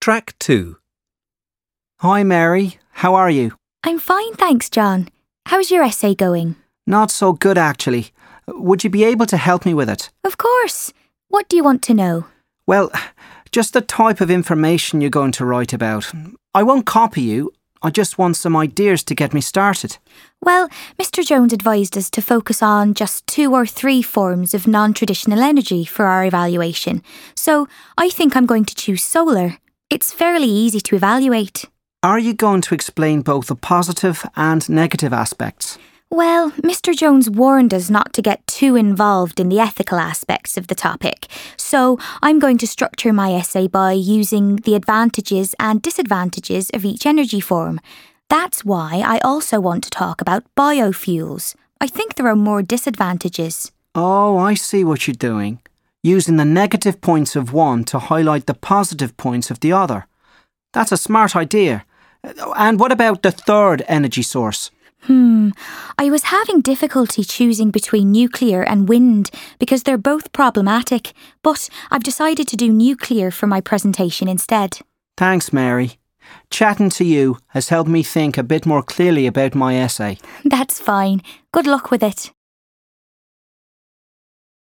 Track 2. Hi, Mary. How are you? I'm fine, thanks, John. How's your essay going? Not so good, actually. Would you be able to help me with it? Of course. What do you want to know? Well, just the type of information you're going to write about. I won't copy you. I just want some ideas to get me started. Well, Mr. Jones advised us to focus on just two or three forms of non traditional energy for our evaluation. So I think I'm going to choose solar. It's fairly easy to evaluate. Are you going to explain both the positive and negative aspects? Well, Mr. Jones warned us not to get too involved in the ethical aspects of the topic, so I'm going to structure my essay by using the advantages and disadvantages of each energy form. That's why I also want to talk about biofuels. I think there are more disadvantages. Oh, I see what you're doing. Using the negative points of one to highlight the positive points of the other. That's a smart idea. And what about the third energy source? Hmm, I was having difficulty choosing between nuclear and wind because they're both problematic, but I've decided to do nuclear for my presentation instead. Thanks, Mary. Chatting to you has helped me think a bit more clearly about my essay. That's fine. Good luck with it.